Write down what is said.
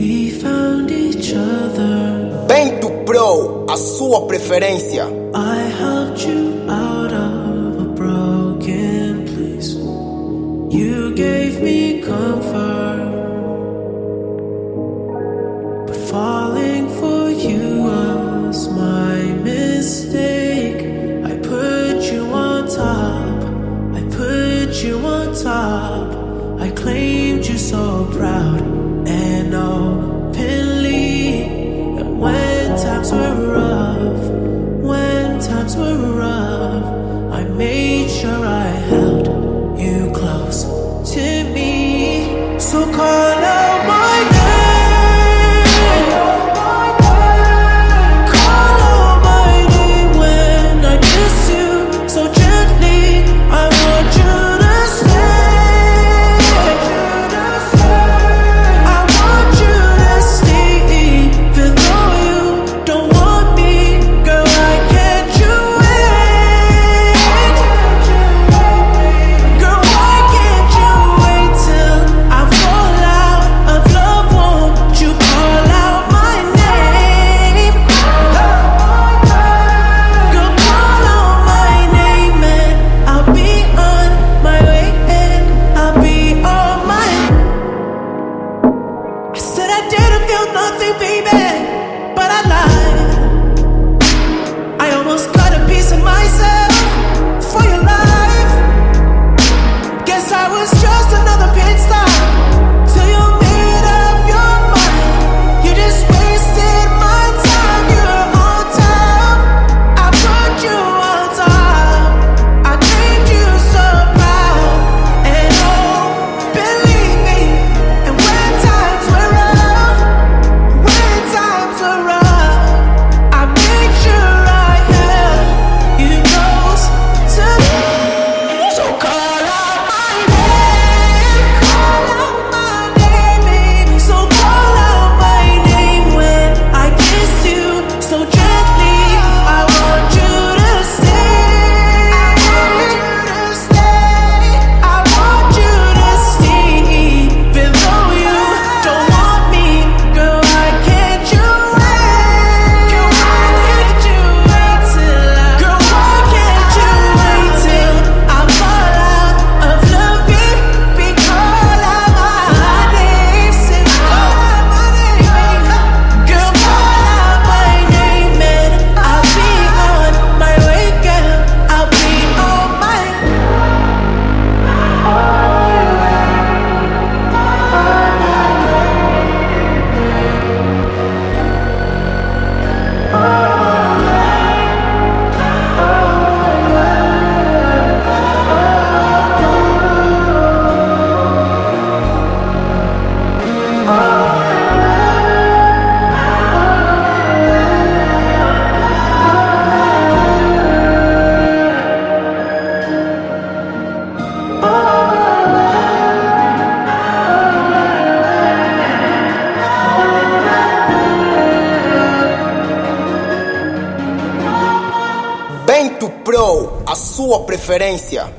We found each other. Bento Pro, a sua preferência. I helped you out of a broken place. You gave me comfort. But falling for you was my mistake. I put you on top. I put you on top. I claimed you so proud and openly. And when times were rough, when times were rough, I made sure I held you close to me. So call. Momento Pro, a sua preferência.